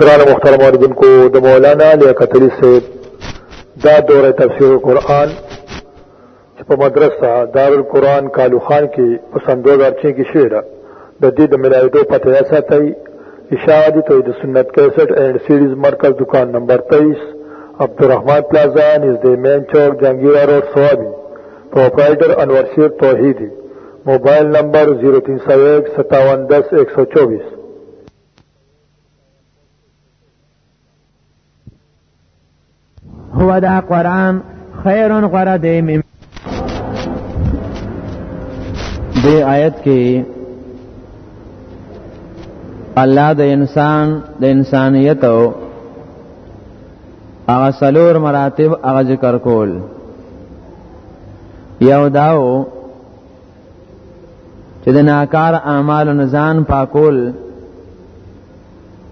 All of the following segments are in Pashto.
گران مختار مردن کو دا مولانا لیا قتلی سے دا دور تفسیر قرآن چپا مدرسہ دار القرآن کالو خان کی پسند دوزار چین کی شعر دا دید ملائی دو پتہ ایسا تایی اشاعتی توحید سنت 61 اینڈ سیریز مرکز دکان نمبر 23 عبدالرحمن پلازا نزد مین چوک جہانگیرہ روڈ سوابی پروپرائٹر انور شیر توحیدی موبائل نمبر 03015710124 هو دا قران خیرون غره دی مم دې آیت کې الله د انسان د انسانیت او هغه سلور مراتب هغه ذکر کول یو داو چې د ناکار اعمال نزان پاکول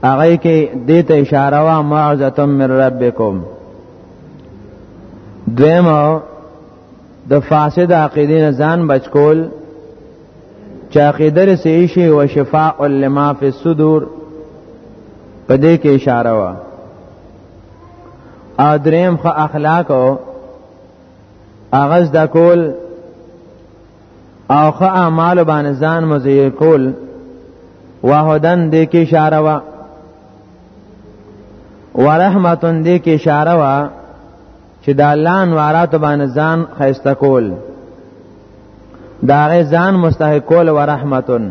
هغه کې دې ته اشاره وا معزه من ربکم دویمه د فاسد عقیدین ځان بچکول چې عقیده رسې شي او شفاء لما فی الصدور په دې کې اشاره وا ا دریم خو اخلاق او اغاز د کول او خو اعمال باندې ځان مزیر کول وهدن دې کې اشاره وا ورحمتن دې کې اشاره وا چې د الله انوارات باندې ځان خیسته کول دا غي ځان مستحق کول ورحمتن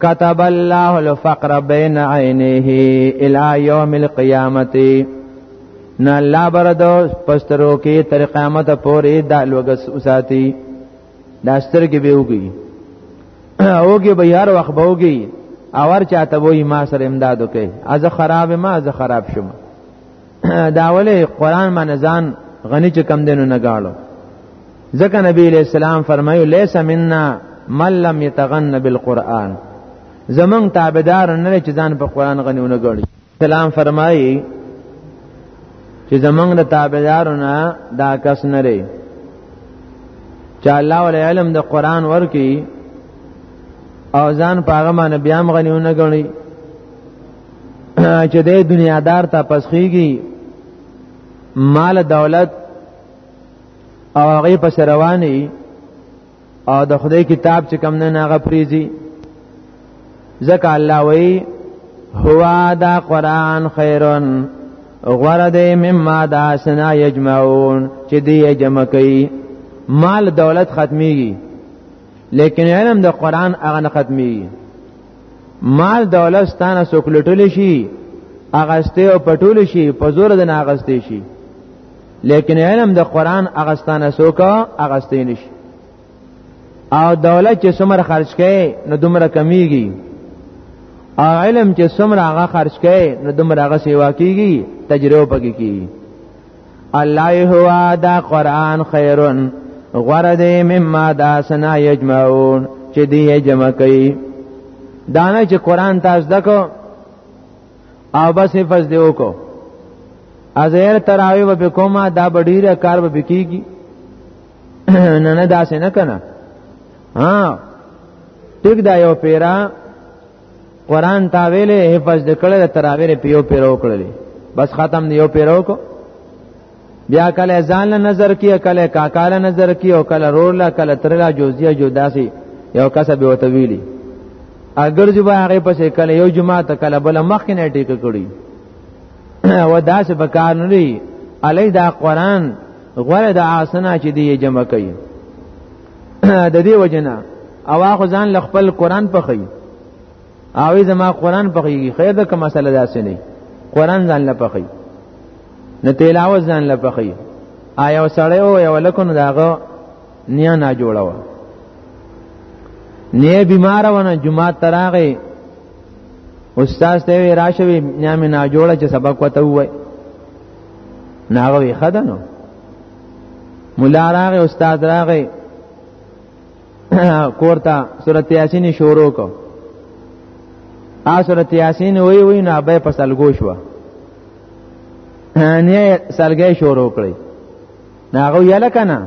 كتب الله الفقر بين عينيه الى يوم القيامه نه الله بردو پسترو کې تر قیامت پورې دا لوګ وساتي دا ستر کې به وګي اوګي به هر وخت به وګي اور چاته وای ما سره امداد وکي از خراب ما از خراب شوم دا ولې قران باندې ځان غني چې کم دینو نه گاړو ځکه نبی علیہ السلام فرمایو لیس منا من لم يتغن بالقران زمون تابعدار نه چې ځان په قران غني ونه غړي سلام فرمایي چې زمونږ د تابعدارونه دا کس نه لري چې الله ول علم د قران ورکی او ځان پاغه باندې بیا مغنیونه غني چې د دنیا دار ته پسخیږي مال دولت او هغه پس رواني او د خدای کتاب چې کم نه هغه پریزي ځکه الله وی هوا دا قران خیرون غره دې مما دا سنا یجمعون چې دې جمع کوي مال دولت ختميږي لیکن علم د قران هغه نه ختميږي مال دولت ستانه سوکلټول شي اغسته او پټول شي په زور د ناغسته شي لیکن علم د قران اغستانه سوکا اغسته نشي او دولت چې څومره خرج کړي نو دومره کمیږي او علم چې څومره هغه خرج کړي نو دومره هغه سیوا کیږي تجربه پکې کیږي الله هو دا قران خیرن غره دی مما دا سنا یجمعون چې دی جمع کوي دانه چې قران تاسو دکو او بس حفظ دی وکړو ازهر تراوی و بکوما دا بډیره کار به بکیږي نه نه داسې نه کنه ها ټیک دا یو پیرا قران تا ویلې حفظ دکړل تراویره پیو پیرو کړلې بس ختم دیو پیرو کو بیا کله ځان له نظر کیه کله کاکاله نظر کیه او کله رور له کله تر له جوزیه جوداسي یو کس به وته ویلی اگر جو به هغه پسې کله یو جمعه ته کله بل مخ نه ټیک کړی و داسې به کار نه دی علی دا قران غره د آسنا چې دی جمع کوي د دې وجنه او هغه ځان ل خپل قران په خي او زما قران په خي خیر ده کوم مسله داسې نه قران ځان ل په خي نه تلاوت ځان ل په خي آیا وسړی او یو لکونو داغه نیا نه جوړاوه نه بیمار ونه جمعه تراغه استاد ته وی راشوي نیا مې نه جوړه چې سبق وته وای ناغه وی خدانو مولا راغه استاد راغه کورتا سورته یاسین شروع کو ا سورته یاسین وی وی نه به په سلګو شو نه سلګې شروع کړی ناغه یل کنه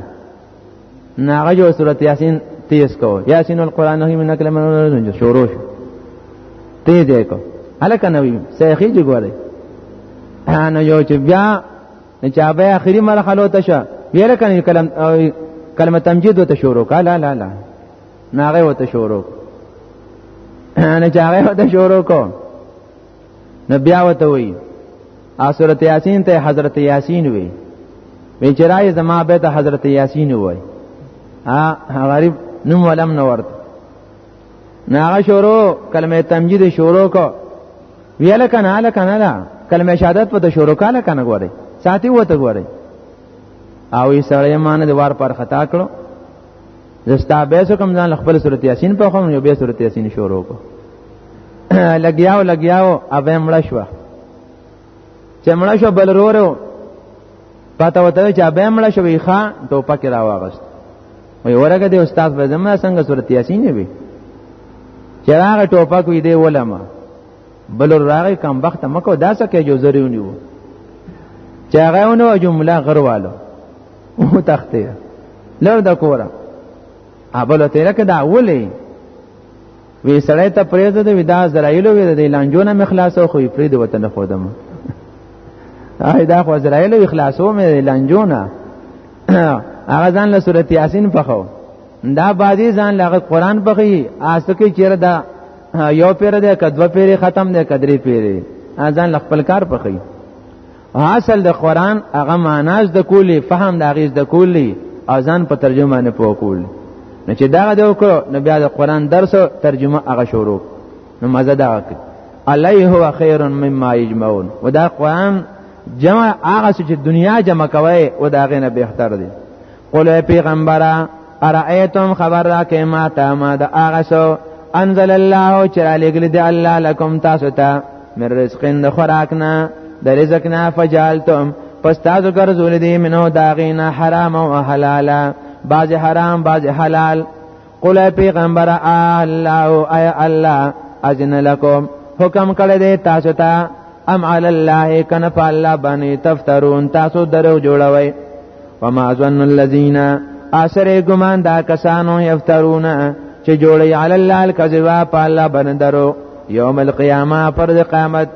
ناغه جو سورته یاسین تیز کو یاسین القران نه من کلمه نه شروع شو تیز کو الکه نوی سیخی جګوره انا یو چې بیا نه چا به اخري مرحله ته شه ویره کنه کلم کلمه تمجید وته شروع کا لا لا لا ناغه وته شروع نه چاغه وته شروع کو نو بیا وته وی ا سورته یاسین ته حضرت یاسین وی وی چرای زما به ته حضرت یاسین وی ا غریب نوم ولم نورت ناغه شروع کلمه تمجید شروع کو ویل کنه ال کنه لا کلمه شهادت په شروع کاله کنه غوړي ساتي وته غوړي او یې سړی مان د وار پر خطا کړو زستا به سو کم ځان خپل صورت یاسین په کوم یو به صورت یاسین شروع کو لګیاو لګیاو اوه مړ شو چې مړ شو بل رورو پته وته چې اوه مړ شو یې ښا ټوپک راوغست وای ورګه د استاد په زمما څنګه صورت یاسین وی چې هغه ټوپک وی دی ولما بل راغی کم وخت مکو دا څه کې جو زریونی وو چې هغه ونه جمله غروالو او تخته لړ د کوره ابل ته لکه دا ولې وی سړی ته پریزه د ودا زرایلو وی د لانجونه مخلاصو خو پرې د وطن خودم آی دا خو زرایلو اخلاصو مې لانجونه هغه ځان له سورۃ یاسین پخو دا بازی ځان لغه قران پخی آسکه چیرې دا یو پیر ده کدو پیر ختم ده کدری پیر ځان خپل کار پخی اصل د قران هغه معناز د کولی فهم د اغیز د کولی اذان په ترجمه نه پوکول نه چې دا د وکړو نو بیا د قران درس او ترجمه هغه شروع نو مزه دا وکړي علی هو خیر مما یجمعون ودا قران جمع هغه چې دنیا جمع کوي او دا غنه بهتر دی قل پیغمبره ارایتم خبر را کې ما ته ما د هغه سو انزل الله چې را لګل دی الله لکم تاسو ته من رزقین د خوراک نه د رزق نه فجالتم پس تاسو ګرځول دي منو داغینا حرام او حلالا بعض حرام بعض حلال قل اے پیغمبر الله او اے الله اذن لكم حکم کړی دی تاسو ته ام علی الله کن په الله باندې تفترون تاسو درو جوړوي وما ظن الذين اثر ګمان دا کسانو یفترون چې جوړي علی الله الکذبا په الله باندې درو یوم القیامه پر قیامت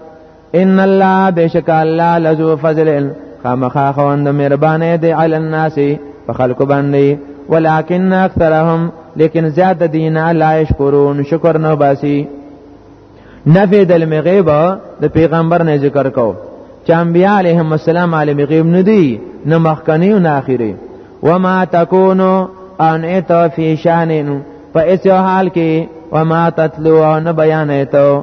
ان الله بشک الله لذو فضل خامخا خوند مهربانه دی علی الناس په خلق باندې ولکن اکثرهم لیکن زیاد دین لا یشکرون شکر نه باسی نفی دل مغیب د پیغمبر نه ذکر کو چې انبیاء علیهم السلام عالم غیب نه دی نه مخکنی او نه اخیری وما تکونو ان اتو فی شانن په ایسو حال کې وما تتلو او نه بیان ایتو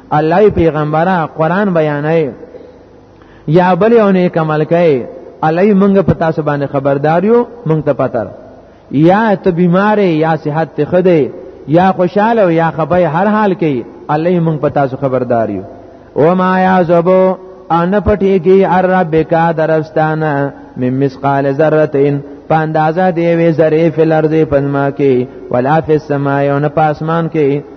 الله پیغمبره قران بیانای یا بل یو نیک عمل کوي علی منګ پتا سو باندې خبردار یو منګ ته پتر یا ته بیمار یا صحت ته خده یا خوشاله او یا خبای هر حال کې علی منګ پتا سو خبردار یو و ما یعذبو ان پټیږي ار ربک درستانه مم مسقال ذرتين په اندازه دی وی ذره فل ارض پنما کې ولا فی السماء او نه پاسمان کې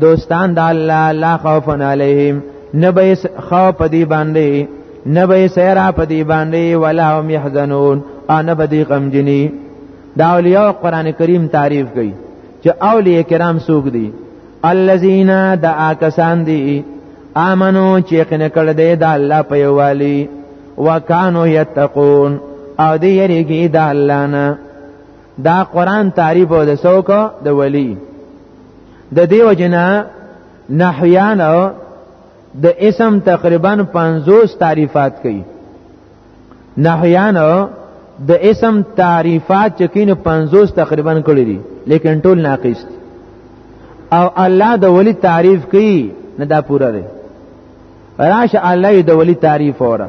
دوستان د الله لا خوف علیهم نبی خوف دی باندې نبی سیرا په دی باندې ولا هم يحزنون ان بدی غمجنی دا اولیاء قران کریم تعریف کوي چې اولیاء کرام سوق دي الذين دا آکسان دي امنو چې یقین کړ دې دا الله په یوالي وکانو یتقون او دې یریږي دا الله نه دا قران تعریف او د سوق د ولی د دیو جنا نحویان د اسم تقریبا 50 تعریفات کوي نحویان د اسم تعریفات چې کینه 50 تقریبا کړی دي لیکن ټول ناقص دي او الله د ولی تعریف کوي نه دا پوره دی راشه الله د ولی تعریف اوره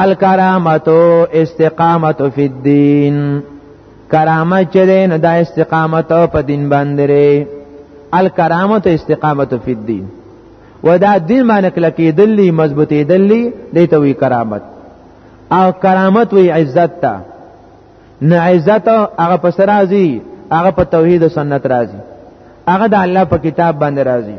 الکرامتو استقامت فی الدین کرامت چې دی نو دا استقامت په دین باندې لري الکرامت استقامت فی الدین و دا دین باندې کله کې دلی مضبوطی دلی دی ته وی کرامت او کرامت وی عزت ته نه عزت هغه پس راځي هغه په توحید او سنت راځي هغه د الله په کتاب باندې راځي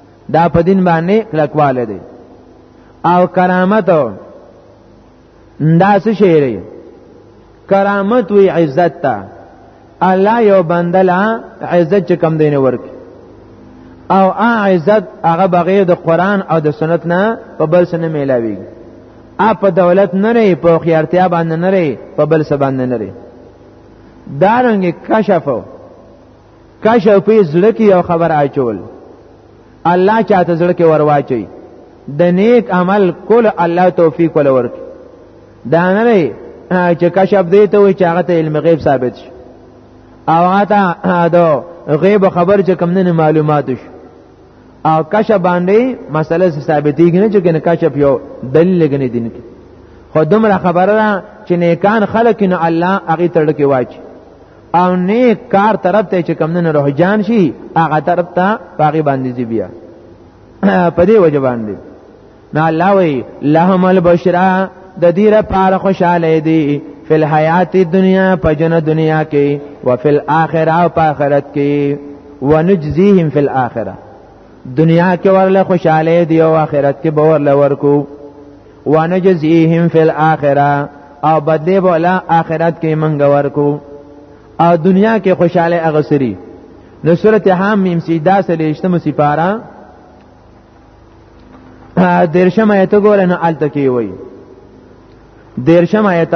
دا په دین باندې کلکواله دی او کرامت دا څه شی دی کرامت وی عزت ته الله یو بندلا عزت چې کم دینه ورک او ا عزت هغه بغیر د قران او د سنت نه په بل سره میلاوی ا په دولت نه ری په خیارتیا باندې نه ری په بل سره باندې نه ری دارنګ کشفو کاش په زړه کې یو خبر اچول الله چاته زړه کې ورواچي د نیک عمل کول الله توفیق ول ورک دا نه نه چې کشف دی ته وي چې هغه ته علم غیب ثابت شي او هغه ته دا غیب خبر چې کم نه معلومات شي او کشف باندې مسله ثابتېږي نه چې کنه کشف یو دلیل لګنې دین کې خو دومره خبره ده چې نیکان خلک نه الله هغه تړکه واچي او نیک کار طرف ته چې کم نه روح جان شي هغه طرف ته باغی باندې دی بیا په دې وجه باندې نه الله وی لهم البشرا د دې لپاره خوشاله دي فی الحیات دنیا په جن دنیا کې او فی الاخره او په آخرت کې ونجزیهم فی الاخره دنیا کې ورله خوشاله دی او آخرت کې به ورله ورکو ونجزیهم فی الاخره او بدلی بولا آخرت کې منګ ورکو او دنیا کې خوشاله اغسری نو سورته حم میم سی دا سلیشتم سپارا درشم ایت ګورنه الته کې وای درشم ایت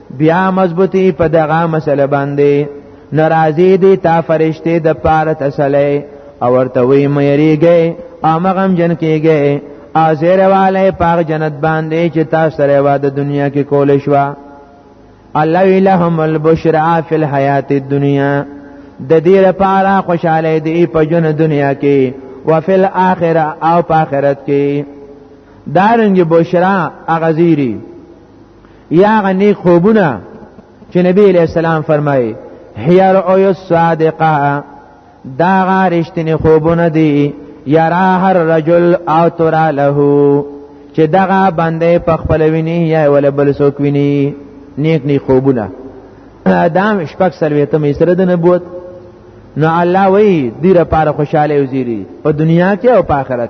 بیا مضبوطی په دغه مسله باندې ناراضی دي تا فرشته د پاره تسلی او ورته وی مېریږي امغم جن کېږي ازیر والے پاک جنت باندې چې تاسو سره واده دنیا کې کول شو الله الہم البشرا فی الحیات الدنیا د دې لپاره خوشاله دی په جن دنیا کې وفي الاخره او په آخرت کې دارنګ بشرا اغزیری یا غنی خوبونه چې نبی علیہ السلام فرمایي حیر او الصادقه دا غارشتنی خوبونه دي یرا هر رجل او ترا له چې دغه باندې په خپل ویني یا ول بل څوک ویني نیک نیک خوبونه دا شپږ سلویته مې سره د نبوت نو الله وی دیره پاره خوشاله وزیری په دنیا کې او په آخرت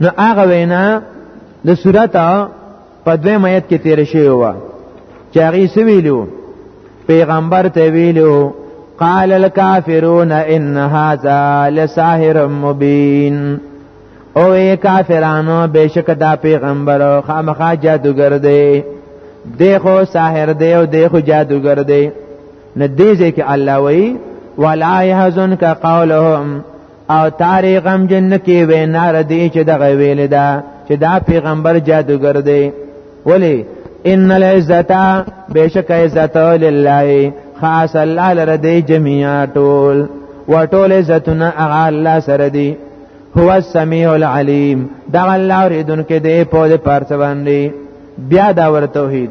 نو هغه وینا د صورت په دویم آیت کې تیر شوی و چې هغه سویلو پیغمبر ته ویلو قال الكافرون ان هذا لساحر مبين او ای کافرانو بشک دا پیغمبر خامخا جادوګر دی دی خو ساحر دی او دی خو جادوګر دی نه دی ځکه الله وی ولا يحزنك قولهم او تاریخ هم جن کې وینا ردی چې دغه ویل دا چې دا پیغمبر جادوګر دی ولی ان العزتا بشک عزت لله خاص الله لره دی جميعا ټول وټول عزتنا اغه الله سره دی هو السميع العليم دا الله اوریدونکو دی په دې پارڅ باندې بیا دا ور توحید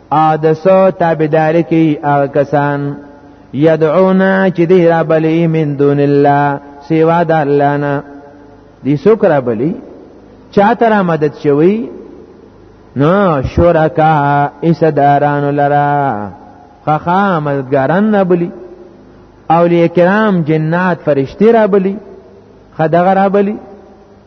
ا د سو تابعدار کی هغه کسان یدعونا چې دی را بلی من دون الله سیوا د الله نه دی څوک را بلی چا تر مدد شوی نو شرکا اسداران لرا خخا مددګاران نه بلی اولیاء کرام جنات فرشتي را بلی خدغه را بلی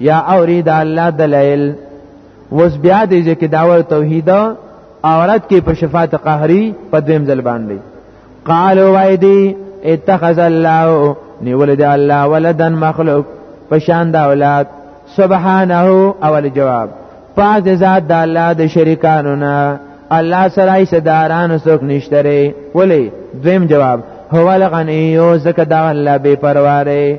یا اورید الله دلائل وس بیا دې چې داور توحید اورات کې په شفاعت قهری په دیم ځل باندې قالو وای دی اتخذ الله نیول دی الله ولدن مخلوق په شان د اولاد سبحانه اول جواب پاک ذات د الله د شریکانو نه الله سره یې صداران څوک نشته ولی دویم جواب هو الغنی یو زکه دا الله بے پرواره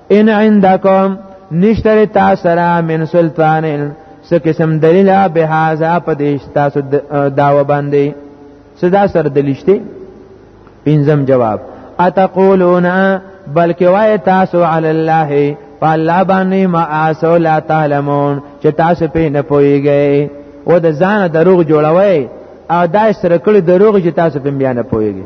ان عندکم نشتر تاسرا من سلطان څه قسم دلیل به هاذا په دې تاسو داوا باندې صدا سر دلیشته پنځم جواب اتقولون بلکې وای تاسو علی الله فالله باندې ما اسو لا تعلمون چې تاسو په نه پويږئ او د ځان دروغ جوړوي او دا سره کړی دروغ چې تاسو په بیا نه پويږئ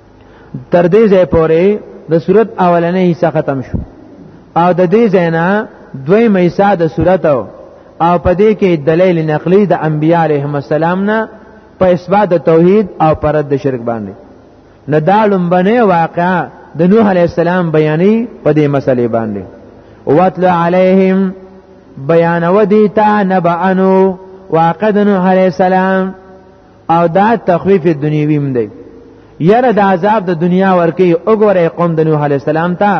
تر دې ځای پورې د صورت اولنې حصہ ختم شو او د دې ځای نه دوی مېسا د صورت او او په دې کې دلیل نقلی د انبیاء علیهم السلام نه په اثبات د توحید او پر د شرک باندې نه دا لومبنه واقعا د نوح علی السلام بیانې په دې مسلې باندې واتل علیهم بیان ودیتا نبعنو واقع د نوح علی السلام او دا تخویف دنیوی هم دی یره د عذاب د دنیا ورکی وګوره قوم د نوح علی السلام ته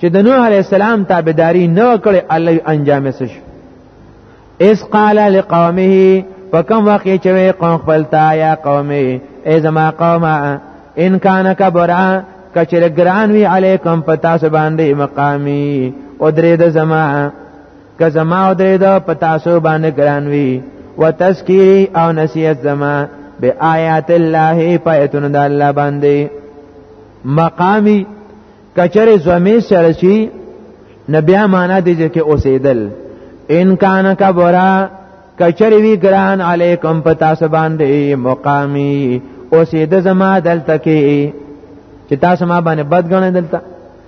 چې د نوح علی السلام تابعداري نه کړي الله انجام سش اس قال لقومه فکم وقت چې قوم خپلتا یا قومه ای زما قومه ان کان کبرا کچره ګران وی علیکم پتا سباندې مقامی او درې د زما که زما او درې دا په تاسو باندې ګران وي وتذکری او نصیحت زما به آیات الله پایتون د الله باندې مقامی کچره زمي سره شي نبي معنا دي چې اوسېدل ان کان کبرا کچره وی ګران علیکم پتا سبان دی مقامی اوسېد زما دلته کې چې تاسو ما باندې بد غنې دلته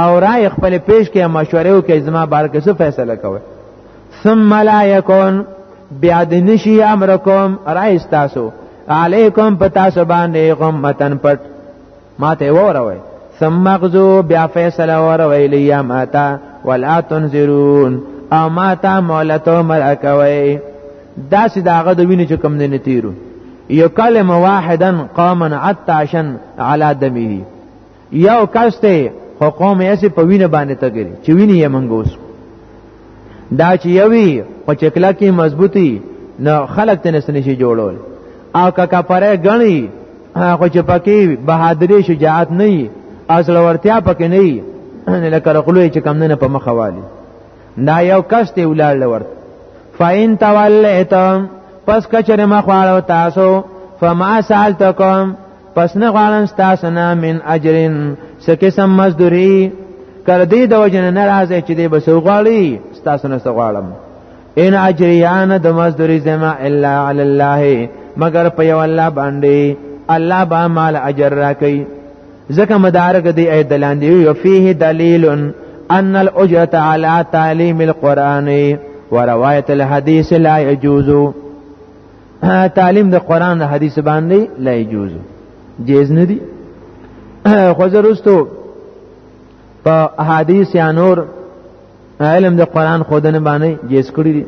او رائے خپل پیش کې مشورې او کې زما بار کې څه فیصله کوي ثم لا یکون بیا د نشي امرکم رائے تاسو علیکم پتا سبانه غمتن پټ ماته وروي ثم غزو بیا فیصله وروي لیا ماتا ولا تنذرون او ماتا مولتو مرکوي دا سي داغه د وینې چې کم نه نتیرو یکلم واحدا قوما عطاشا على دمه یو کس ته خو قوم یې سي په وینه باندې تګري چې ویني یې منګوس دا چې یوي په چکلا کې مضبوطی نه خلق ته نسنه شي جوړول او کا کفاره غني خو چې پکې بهادری شجاعت نه وي اصل ورتیا پکې نه وي لکه رقلوې چې کم نه په مخه والی دا یو کس ته ولال ورت فاین تولیتم پس کچره ما خواړو تاسو فما سالتکم پس نه غواړم ستاسو نه من اجرین څه قسم مزدوری کله دې د وجنه ناراضه چې دې بس غواړي ستاسو نه غواړم ان اجریان د مزدوری زما الا علی الله مگر په یو الله باندې الله با مال اجر را کوي ځکه مدارک دی اې دلاندې یو فيه دلیل ان الاجرة على تعلیم القرآن وروايه الحديث لا يجوز تعلیم د قران او حدیث باندې لا یجوز جیز نه دی خو زروستو په احادیث یا نور علم د قران خودنه باندې جیز کړی دی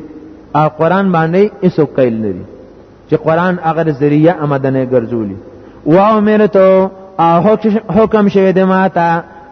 او قران باندې ایسو کایل نه دی چې قران هغه ذریعہ آمدنه ګرځولي و امرته او حکم شوه د ماته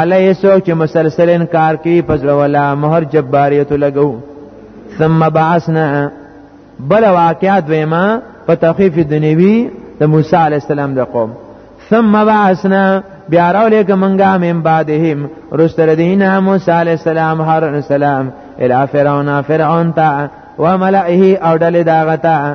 الا یسو چې مسلسل انکار کوي پس ولا مہر جباریت لګو ثم بعثنا بل واقعات ویما په تخفیف دنیوی د موسی علی السلام د قوم ثم بعثنا بیا راولېګ منګه من بعدهم رستر دینا موسی علی السلام هارون السلام الی فرعون فرعون تا وملئه او ډلې داغتا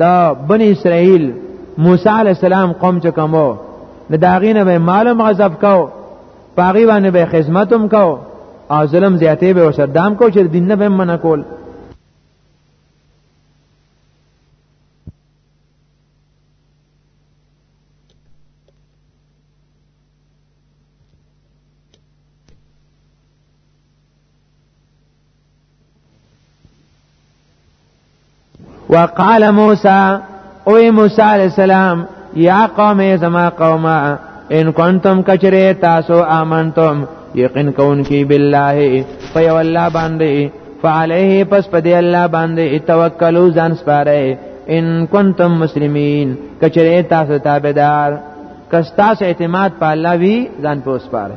دا بنی اسرائیل موسی علی السلام قوم چې کومو نه داغینه به مالم غضب کو پاغي باندې به خدمتوم کو او ظلم زیاتې به وسدام کو چې دین نه به منع کول وقال موسی او موسی علیہ السلام یا قوم زما قوما ان کنتم کچره تاسو امنتم یقین کون کی بالله فی والله باندې فعليه پس په دې الله باندې توکلو ځان سپاره ان کنتم مسلمین کچره تاسو تابعدار کستاس اعتماد په الله وی ځان په سپاره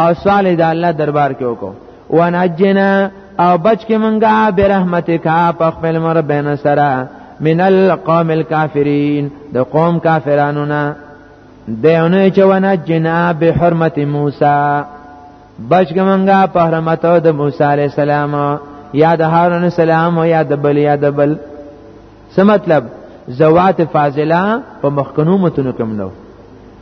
او صالح د الله دربار کې وکړو ونجنا او بچ کې مونږه برحمتک په خپل مر بین سره من القوم الكافرین د قوم کافرانو نه دیونه چې ونجنا بحرمت موسی بچ کې مونږه په حرمت د موسی علی السلام یا د هارون السلام یا د بل یا د بل څه مطلب زوات فاضله په مخکنو متونو کوم نو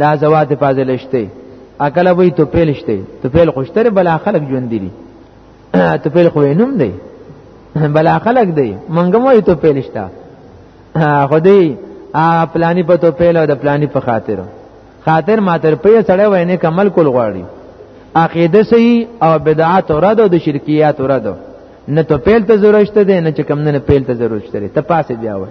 دا زوات فاضل شته اکل وی تو پیل شته تو پیل خوشتره بلا خلق ژوند دي تو پیل خو نوم دی بلا خلق دی منګم وی تو پیل شته خو دی پلانی په تو پیل او د پلانی په خاطر خاطر ماتر په سړی وینه کمل کول غواړي عقیده صحیح او بدعات رد او د شرکیات رد نه تو پیل ته ضرورت ده نه چې کم نه پیل ته ضرورت ده ته پاسه بیا وای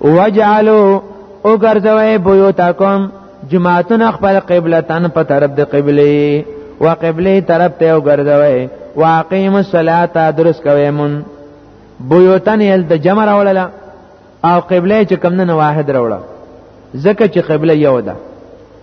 وجعلوا او ګرځوي بيوتکم جماعتون خپل قبله تن په طرف د قبله و قبله طرف ته او ګرځوي واقیم الصلاه درس کوي مون بيوتن یل د جمع راولله او قبله چې کم نه واحد راوړه ځکه چې قبله یو ده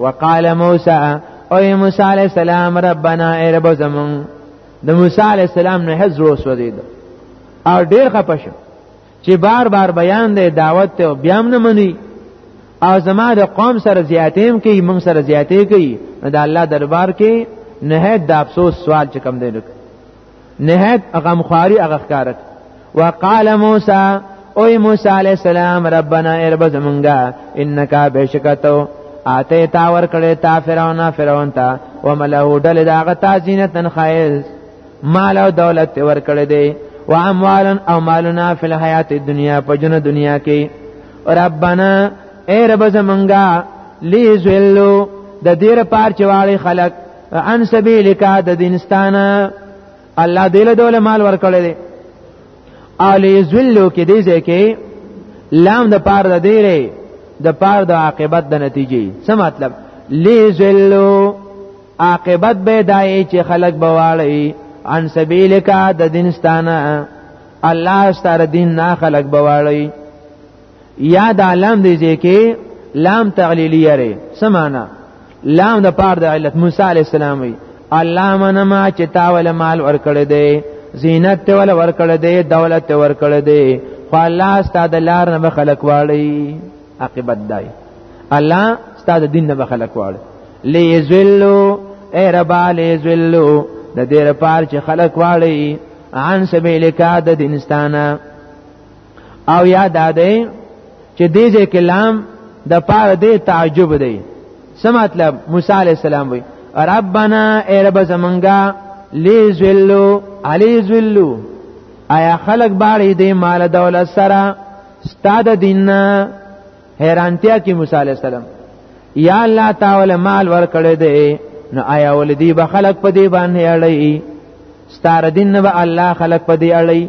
وقال موسی او موسی علی السلام ربنا ای رب زمون د موسی علی السلام نه حزر وسودید او ډیر خپش چې بار بار بیان دی دعوت ته بیا نه منی او زما د قوم سره زیاتیم کوي موږ سره زیاتې کوي د الله دربار کې نه د افسوس سوال چې کم دی نو نهایت غمخواری هغه ښکارک وقال موسی او موسی علی السلام ربنا اربز منګه انک بشکتو اته تا ور کړی تا فرعون فرعون تا ومله دل داغه تازینتن خیز مال او دولت ور کړی دی و اموالا او مالنا فی الحیات الدنیا په جن دنیا کې ربنا ای رب زمنګا لی زلو د دیر پار چوالی خلق ان سبیلک د دینستانه الله دې له دوله مال ورکړي دي الی ذلو کې دې ځکه لام د پار د دیره د پار د عاقبت د نتیجې څه مطلب لی ذلو عاقبت به دای چې خلق بواړي ان سبیلک د دینستانه الله ستاره دین نه خلق بواړي یا دا لام دی چې کې لام تعلیلیه ری سمانا لام د پاره د علت موسی علی السلام وی الله منما چې تا ول مال ورکړی دی زینت ته ول ورکړی دی دولت ته ورکړی دی خو الله ستاسو لار نه خلق واړی عاقبت دی الله ستاسو دین نه خلق واړی لیذلو ای رب لیذلو د دې لپاره چې خلق واړی عن سبیلک د دینستانه او یا دا دی چې دې ځای کې لام د پاره دې تعجب دی څه مطلب موسی علی السلام وی ربنا ای رب زمونږه لی ذلو علی ذلو آیا خلق باړې دې مال دولت سره ستاد دین حیرانتیا کې موسی علی السلام یا الله تعالی مال ور کړې دې نو آیا ولدی به خلق په دې باندې اړې ستاره دین به الله خلق په دې اړې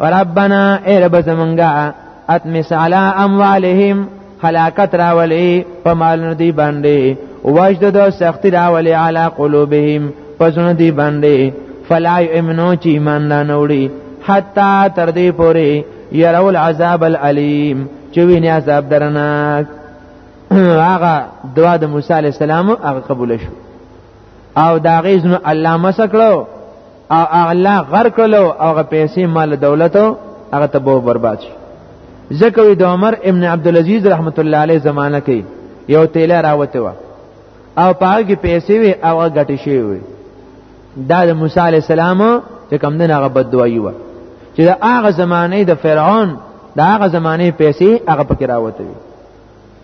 ربنا اے رب زمونږه اتمس علی اموالهم هلاکت راولي په مالونو دی باندې وجد دو سختی راولي علی قلوبهم پسونه دی باندې فلا یمنو چې ایمان نه نوړي حتا تر دې پوري يرول عذاب الالم چې ویني عذاب درناک هغه دعا د موسی عليه السلام هغه قبول شو او دا غیزنو الله مسکلو او الله غر کلو او غ پیسې مال دولتو هغه ته به برباد شي زکوی د عمر ابن عبد العزيز رحمت الله علیه زمانہ کې یو تیل راوته و او پاګه کې پیسې وي او هغه غټي شي وي دا د موسی علی السلام چې کم دین هغه بد دوی و چې د هغه زمانه د فرعون د هغه زمانه پیسې هغه پکې راوته وي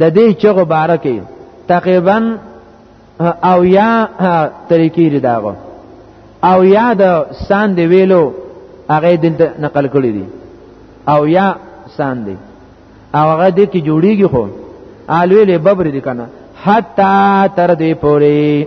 د دې چغو باره کې تقریبا او یا طریقې لري داغه او یا د سان دی ویلو هغه دلته نقل کړی دي او یا سان دی او هغه دې کې جوړیږي خو الوی له ببر دي کنه حتا تر دې پوري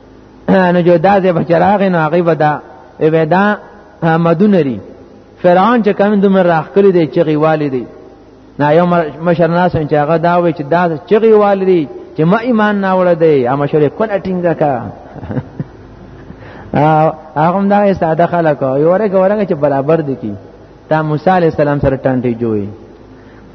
نو جو دا ځای په چراغ نه هغه ودا ودا مدون لري فرعون چې کوم دومره راخکلی دی چې غیوالی دی نه یو مشر ناس چې هغه دا وی چې دا چې غیوالی دی چې ما ایمان نه وړ دی اما شری کله ټینګه کا هغه دا ساده خلک یو ورګه ورګه چې برابر دي کی تا موسی علی السلام سره ټانټي جوړي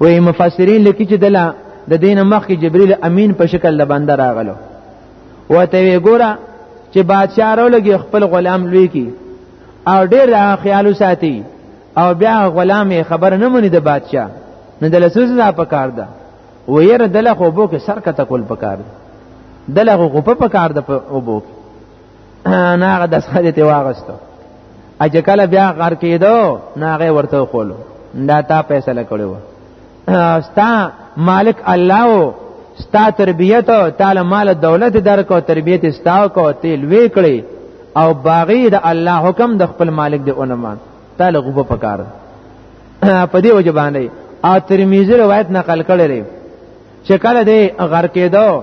وې مفسرین لیکي چې دلا د دین مخ کې جبرئیل امین په شکل د بنده راغلو وته وی ګوره چې بادشاہ راولګي خپل غلام لوی کی او ډیر خیال ساتي او بیا غلام خبر نه مونږ د بادشاہ نه د لسوس نه پکار ده و ير دله خو بو کې سر کته کول پکار دله خو په پکار ده په وبو نه هغه د سخه ته واغستو اج کله بیا غر کېدو نه هغه ورته خولو دا تا فیصله کړو ستا مالک الله ستا تربیت او تعالی مال دولت درکو تربیت استاو کو تیل وی کړی او باغی د الله حکم د خپل مالک دی اونمان تعالی غوب پکار په دې وجه باندې او ترمذی روایت نقل کړی چې کله دې غر کېدو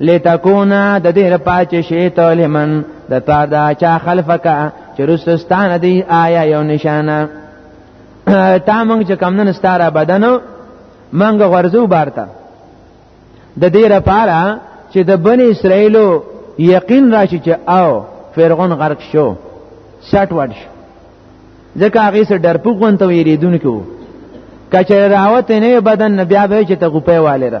لتكونا د دې لپاره چې شی ته لمن د پاره دا چا خلفک چې رسستان دی آیا یو نشانه تا مونږ چې کم نن ستاره بدن مونږ غرزو بارته د دې لپاره چې د بنی اسرائیلو یقین راشي چې او فرعون غرق شو سټ وډ شو ځکه هغه سره ډرپوک غونته ویریدونکو کچره راوته نه بدن بیا به چې ته غپې والره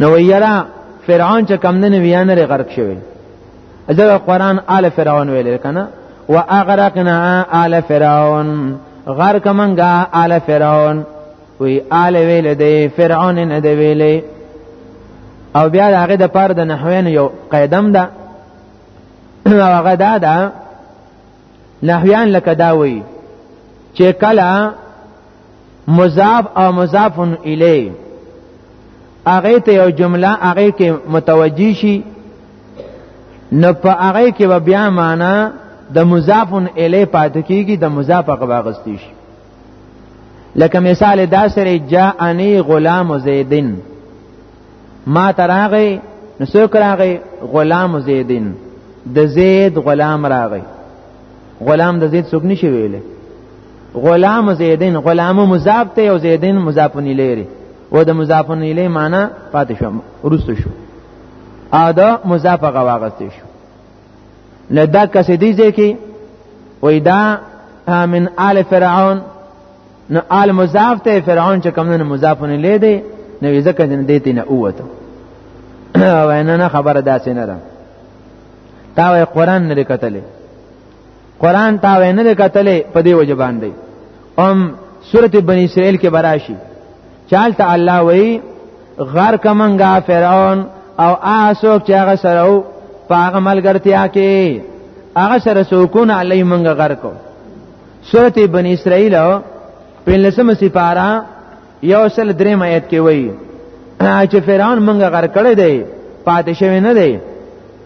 نو یرا فرعون چې کم نه ویانه لري غرق شوی ځکه قران آل فرعون ویل کنه واغرقنا آل فرعون غرق منګه آل فرعون وی آل ویل دی فرعون نه دی ویل او بیا هغه د پاره د نحوین یو قیدم ده او هغه دا ده نحویان لکه دا وی چې کله مضاف او مضاف الیه هغه ته یو جمله هغه کې متوجی شي نو په هغه کې به بیا معنا د مضاف الیه پاتې کیږي د مضاف هغه واغستی شي لکه مثال دا سره جاءنی غلام زیدن ما تراغه نو څوک راغی غلام زیدن د زید غلام راغی غلام د زید څوک نشي ویلی غلام زیدین غلام مضاف ته او زیدین مضاف الیه و د مضاف الیه معنی پاتې شو ورسته شو ا دا مضاف غواغسته شو لدا کسې دی ځکه وای دا من آل فرعون نو آل مضاف ته فرعون چې کوم نه مضاف الیه دی نو ځکه نه دیته نه اوته وینه خبره داسې نه ده تا وای قران نه لیکتلې قران تا وینه ده کتلې په دې وجه باندې ام سورته بنی اسرائیل کې براشي چالت الله وی غر کمنګا فرعون او آسوک چې هغه سره او په هغه ملګرتیا کې هغه سره سکون علی منګ غر کو سورته بنی اسرائیل په لسمه سپارا یو سل درې مېت کې وی چې فرعون منګ غر کړی دی پاتې شوی نه دی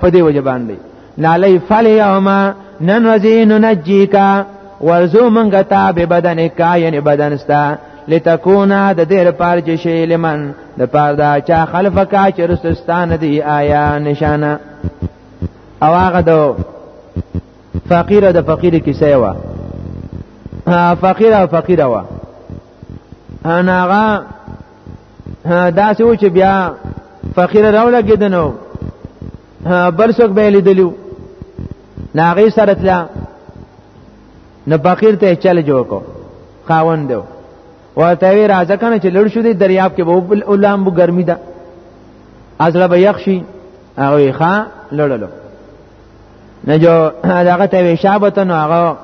په دې وجه باندې نالی فل یوم نن ورځې ننجیکا ورزو منګه تا به بدن کا یعنی بدن ستا لتكونا د دیر پار چې شی لمن د پار دا چا خلف کا چې رستستان دی آیا نشانه او هغه دو فقیر د فقیر کیسه وا فقیر او فقیر وا انا هغه دا څه و چې بیا فقیر راولګیدنو بل څوک به لیدلو ناغي سره تلا نه فقیر ته چل جوړ کو خاوند دی ورته وی راځه کنه چې لړ شو دی دریاب کې به بل اولام بو ګرمي ده ازله به یخشي هغه ښا لړلو نه جو هغه ته وی شابتن هغه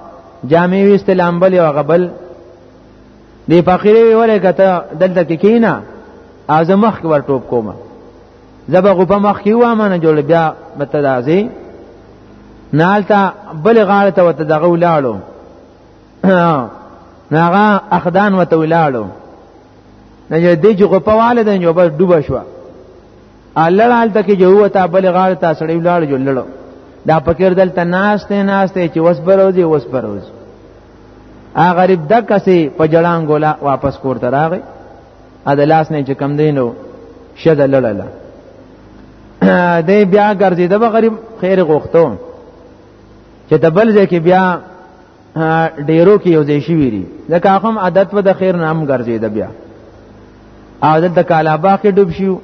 جامې ویست لامبل او هغه بل دی فقیری ویل کته دلته کې کینا از مخ کې ور ټوپ کوم زبا غو په مخ کې و امانه جوړ بیا متدازي نالتا بل غاړه ته وته دغه ولاړو ناغه اخدان وته ولاړو نه دې چې غو په والدین جو بس ډوب شو الله حالته کې جو وته بل غاړه ته سړی ولاړ جوړ لړو دا پکیر دلته ناشته ناشته چې وسبروزي وسبروزي ا غریب د کسې په جړان ګولا واپس کور ته راغی ا د لاس نه چې کم دینو شد لړله دې بیا ګرځي د غریب خیر غوښتو چې د بل ځکه بیا ډیرو کې یو ځای شي ویری ځکه هم عادت و د خیر نام ګرځي د بیا او د کالابا کې ډوب شو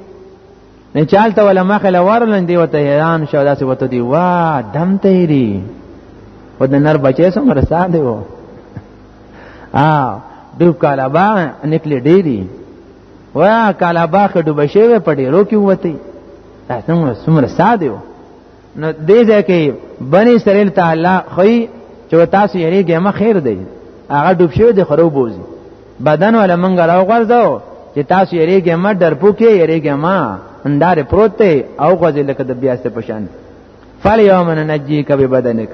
نه چالت ولا مخله ورلن دی وته حیران شو داسې وته دی وا دم تیری و د نر بچې سم رسا دی وو ا دو کالابا نکلی ډیری وا کالابا خډو بشوي پډې روکی وته دا څنګه سمره ساده وو نو دې ځکه بني اسرائیل ته الله خي چې تاسو یې ریګه ما خیر دی هغه ډوب شوی دی خرو بوزي بدن ولا منګ راو غرزو چې تاسو یې ریګه ما ډرپو کې یې ریګه ما اندار پروت دی او غزل لکه د بیا ست پشان فل یوم ننجیک ببدنک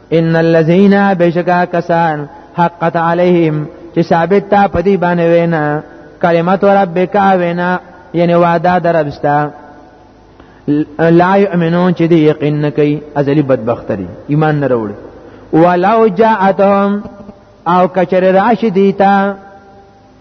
ان الذين بشکا کسان حقت عليهم چې ثابت تا پدی باندې وینا کلمت ربک وینا یعنی وعده دربستا لا یؤمنون چې دی یقین نه کوي ازلی بدبختری ایمان نه وروړي ولو جاءتهم او کچر راشدیتا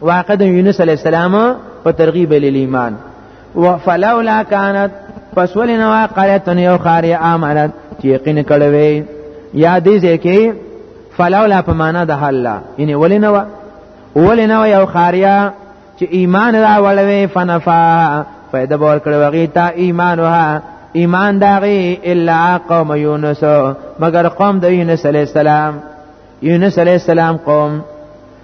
واقع د یونس علی السلام په ترغیب ال ایمان وفلولا كانت پس ولنا واقعت یو خاری عملت چې یقین کړوي یا دې ځکه فلولا په معنا د حل یعنی ولنا وا ولنا یو خاریا چې ایمان را ولوي فنفا فائدہ بور کړو هغه ته ایمانها ایمان داغي الا قوم یونس مگر قوم د یونس علی السلام یونس علی السلام قوم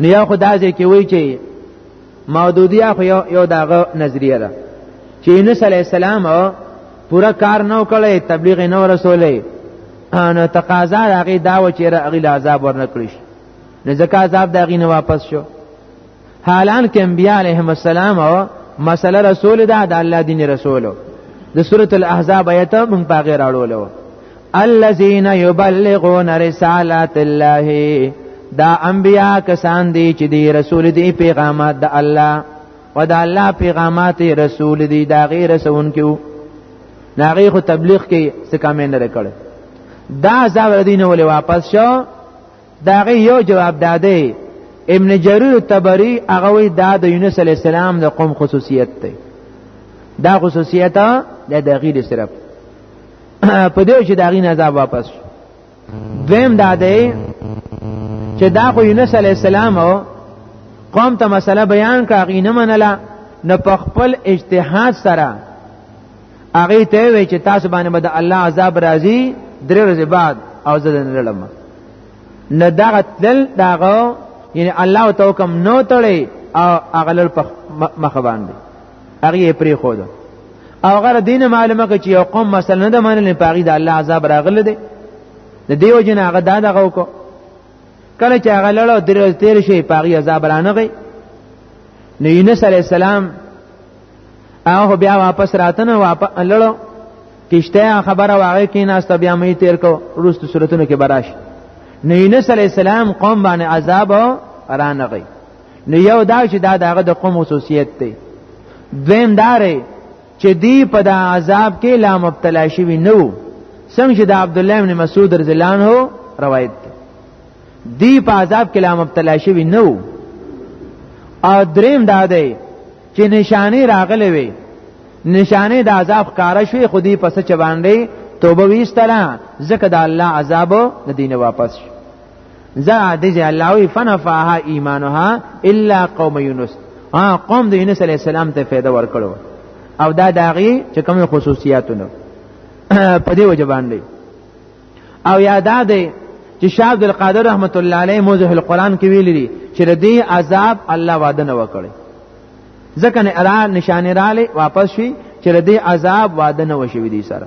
نو یا خو دا ځکه وی چې مودودیه خو یو, یو داغه نظریه ده چې یونس علی السلام پورا کار نو کړی تبلیغ نو رسولې نو تقاضا هغه دا و چې هغه له عذاب ورنکړي نو ځکه عذاب دا غي نه واپس شو حالان کې انبیاء علیهم السلام او مسله رسول دا د الله دین رسولو د سورۃ الاحزاب آیت مونږ پاګه راړولو الذين يبلغون رسالات الله دا انبیا کسان دي چې دی رسول دی پیغامات د الله او د الله پیغامات رسول دی دا غیر رسون کیو ناغي خو تبلیغ کې څه کم نه کړ دا زاور دین ولې واپس شو دا غي یو جواب داده ابن جریر تبری هغه وی دا د یونس علی السلام د قوم خصوصیت دی دا خصوصیت د دغیر صرف په دې چې دا غي نه عذاب واپس دویم دا دی چې دا خو یونس علی السلام قوم ته مسله بیان کړه غي نه منله نه په خپل اجتهاد سره هغه ته وی چې تاسو باندې به د الله عذاب راځي درې ورځې بعد او زه نه لړم نه دا تل داغه یعنی الله تو کوم نو تړي او اغلل په مخ باندې هغه پرې خو ده او غره دین معلومه ک چې یو قوم مثلا نه د منل په هغه د الله عذاب راغله دي د دیو جن هغه دا دغه وکړه کله چې هغه لړو درې تیر شي په هغه عذاب رانغی نو یونس علی السلام هغه بیا واپس راتنه واپس لړو کشته خبره واغې کې ناست بیا مې تیر کو روست صورتونو کې براش نو یونس علی السلام قوم باندې عذاب رانغی نو یو دا چې دا دغه د قوم خصوصیت دی دویم دارې چې دی په د عذاب کې لا مبتلا شوی نو سم چې د عبد الله بن مسعود رضی الله عنه روایت دی دی په عذاب کې لا مبتلا شوی نو او دریم دا دی چې نشانه راغلې وي نشانه د عذاب ښکارا شوی خودي پس چ باندې توبه ویستله ځکه د الله عذاب د دین واپس شو زا دې الله وی فنفعها ایمانها الا قوم یونس ها قوم د یونس علی السلام ته فایده ورکړو او دا داغي چې کوم خصوصیاتونه په دې وجه باندې او یاد ده چې شاه عبد القادر رحمت الله علیه موضوع القرآن کې ویل دي چې د دې عذاب الله وعده نه وکړي ځکه نه را نشانه رااله واپس شي چې د دې عذاب وعده نه وشوي دي سره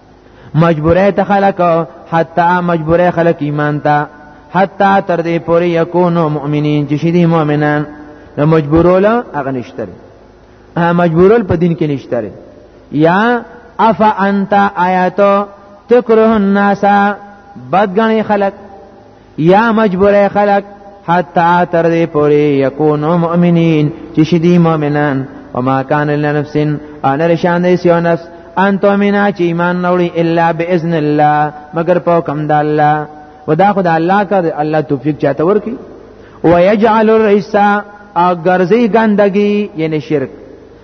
مجبوره ته خلق حتا مجبوره خلق ایمان ته حتا تر دې پورې یکونو مؤمنین چې شدي مؤمنان نو مجبورول هغه نشته مجبورول په دین کې نشته یا اف انت آیاتو تکره الناس بدګنی خلق یا مجبور خلق حتا تر دې پورې یکونو مؤمنین چې شدي مؤمنان وما کان لنفس ان رشان دې سیو نفس ان تؤمنا چې ایمان نوړي الا باذن الله مگر په حکم د الله ودا خدای الله کړ الله توفیق چاته ورکی ويجعل الرئيس او ګرځي ګندګي یعنی شرک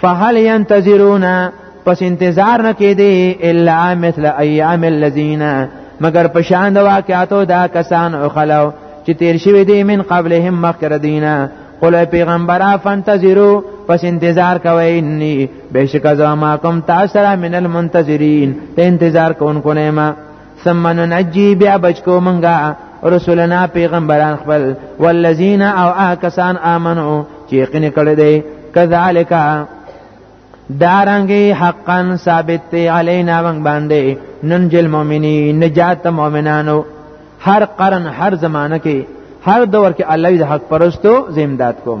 فهل ينتظرون پس انتظار نه کېدی الا مثل ايام الذين مگر پشان د واقعاتو دا کسان او خلو چې تیر شوی دی من قبلهم مخکره دینا قل پیغمبره فانتظروا پس انتظار کوي انی بشک زما کوم تاسو من المنتظرین ته انتظار کوونکو نه ما ثم ننجي بیا بچکو منګه رسولنا پیغمبران خپل والذین او آکسان آمنو چې یقین کړی دی کذالک دارنګي حقا ثابت دی علینا ونګ باندې ننجل مؤمنین نجات مؤمنانو هر قرن هر زمانه کې هر دور کې الله د حق پرستو زمداد کوم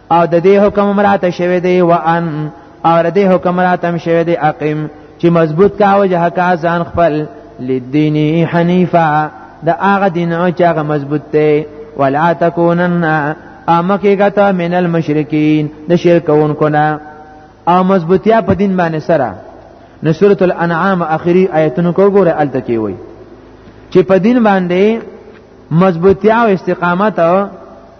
او د دې حکم مراته شوی دی وان او د دې حکم راتم شوی دی اقیم چې مضبوط کا وجه کا ځان خپل لدین حنیفا د هغه دین او چې هغه مضبوط دی ولا تکونن امکه غتا من المشرکین د شرکون کنا او مضبوطیا په دین باندې سره نو سورۃ الانعام اخری آیتونو کو ګوره الته کی وای چې په دین باندې مضبوطیا او استقامت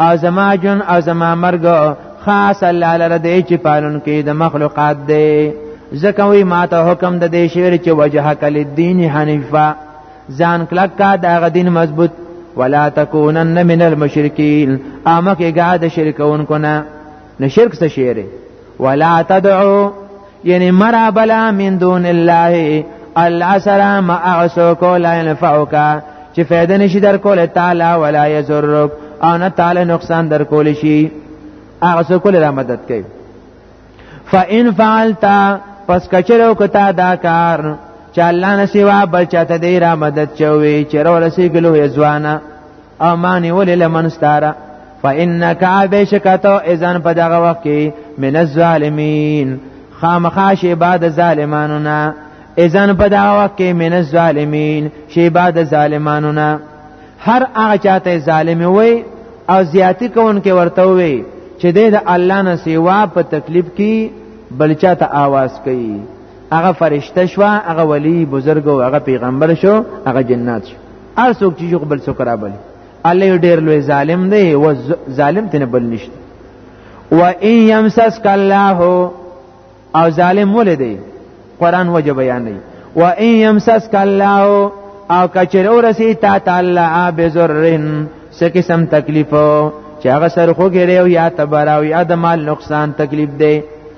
او زما جون او زما مرګ خاص الله لره دی چې پالون کې د مخلوقات دی ځکه وی ما ته حکم د دې شعر چې وجه کل دین حنیفه ځان کلک کا دا غ دین مضبوط ولا تکونن من المشرکین امکه ګاد شرکون کنا نو شرک څه شی دی ولا تدعو یعنی مرا بلا من دون الله الاسلام اعسوک لا ينفعك چې فائدہ نشي در کول تعالی ولا يضرك او نه تعالی نقصان در کول شي هغه څوک له مدد کوي فإن فعلت پس کچرو کتا دا کار چې الله نسیوا بل چاته دی را مدد چوي چې ورسې ګلو یزوانا امان ولې لمن ستاره فانک بشکتو اذن په دغه وخت کې من الظالمین خامخا شی بعد ظالمانو نه اذن په دغه وخت کې من الظالمین شی بعد ظالمانو نه هر هغه چاته ظالم وي او زیاتی کوونکې ورته وي چې د الله نه سیوا په تکلیف کې بل چاته आवाज کوي هغه فرشته شو هغه ولی بزرګ او هغه پیغمبر شو هغه جنات شو هر څوک چې یو بل څوک را بلی الله ډیر لوی ظالم دی او ظالم تنه بل نشته و ان یمسسک الله او ظالم ولدی قران وجه بیان دی و ان یمسسک الله او کچر ورسی تا تعالی بذرن سکه سم تکلیف چې هغه سر خو ګره او یا تبر او یا د مال نقصان تکلیف دی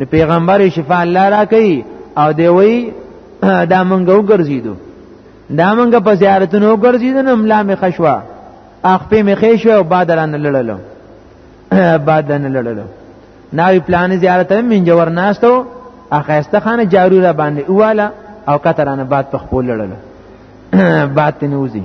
د پیغمبر شفا الله را کوي او دی وی دا مونږ وګرځیدو دا مونږ په زیارتونو وګرځیدو نو ملا می خشوا اخپې می خشوا او بادران لړلو بادران لړلو ناوی پلان زیارت من جوور ناستو اخیسته خانه جارو را باندې اواله او کترانه باد په خپل لړلو باد تنوزی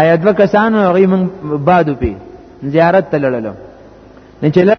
آیا دوه کسانو هغه مونږ بادو پی زیارت ته لړلو نه چې